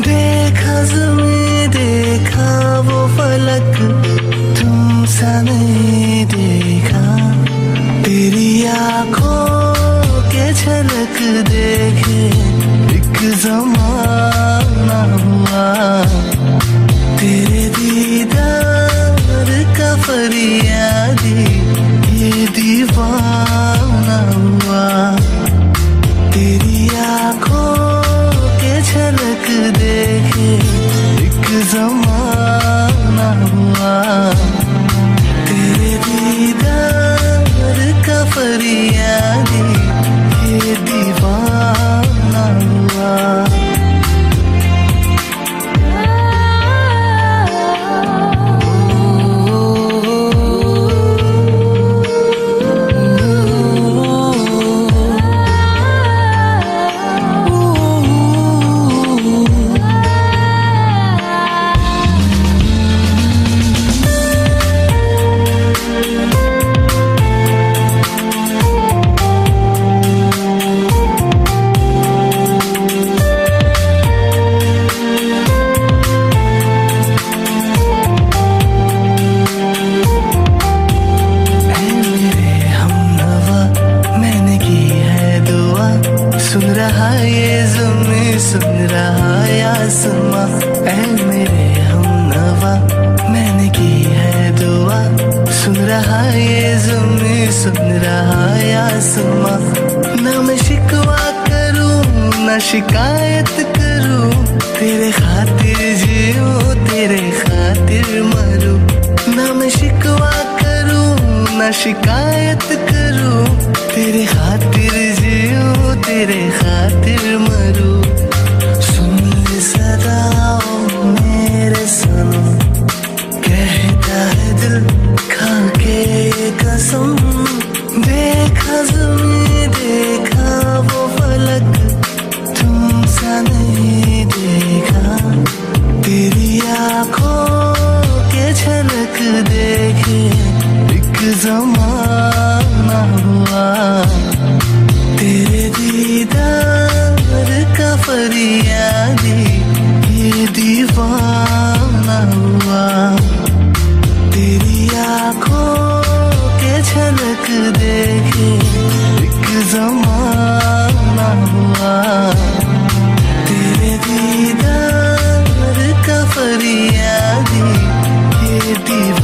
देखा जमी देखा वो फलक। तुम सा नहीं देखा। तेरी आँखों के झलक देख। का सुन रहा आसमा ऐ मेरे हम नवा। मैंने की है दुआ, सुन रहा ये जुम्मे सुन रहा आसमा ना मैं शिकवा करूँ, ना शिकायत करूँ। तेरे खातिर जीऊँ, तेरे खातिर मरूँ। ना मैं शिकवा करूँ, ना शिकायत करूँ। तेरे खातिर जीऊँ, तेरे खातिर जमाना हुआ। तेरे दीदार का फरियादी ये दीवाना हुआ। तेरी आँखों के झलक देखे एक जमाना हुआ। तेरे दीदार का फरियादी ये दीवाना